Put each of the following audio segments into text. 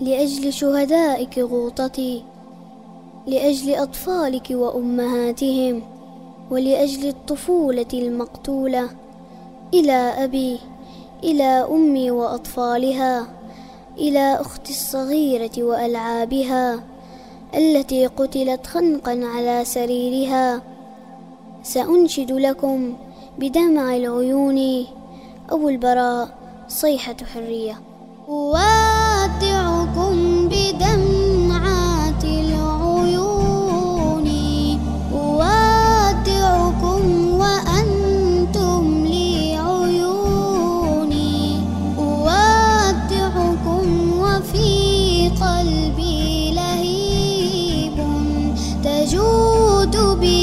لأجل شهدائك غوطتي لأجل أطفالك وأمهاتهم ولأجل الطفولة المقتولة إلى أبي إلى أمي وأطفالها إلى أختي الصغيرة وألعابها التي قتلت خنقا على سريرها. سأنشد لكم بدمع العيون أبو البراء صيحة حرية. أودعكم بدمعات العيون أودعكم وأنتم لي عيوني أودعكم وفي قلبي لهيب تجود به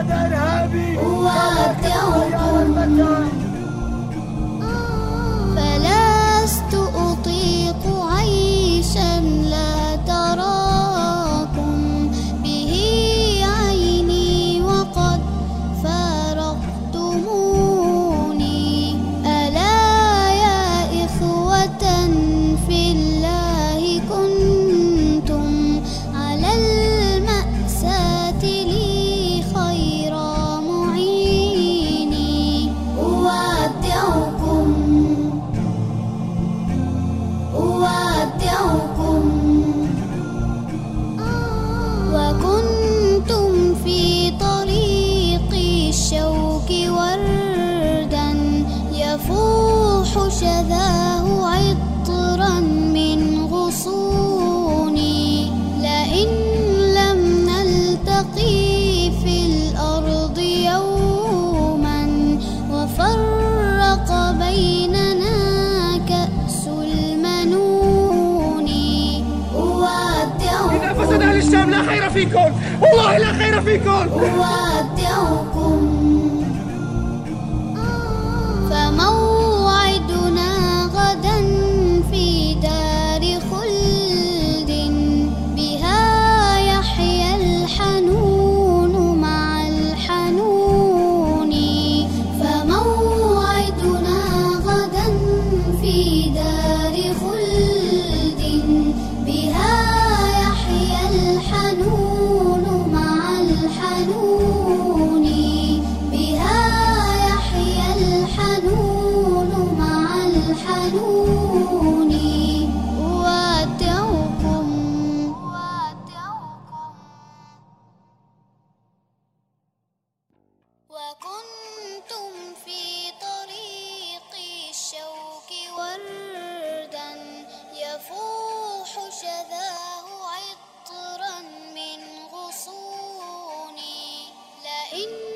هذا إرهابي أودعكم وكنتم في طريق الشوك وردا يفوح فيكم. والله لا خير فيكم. أودعكم. فموت Amen.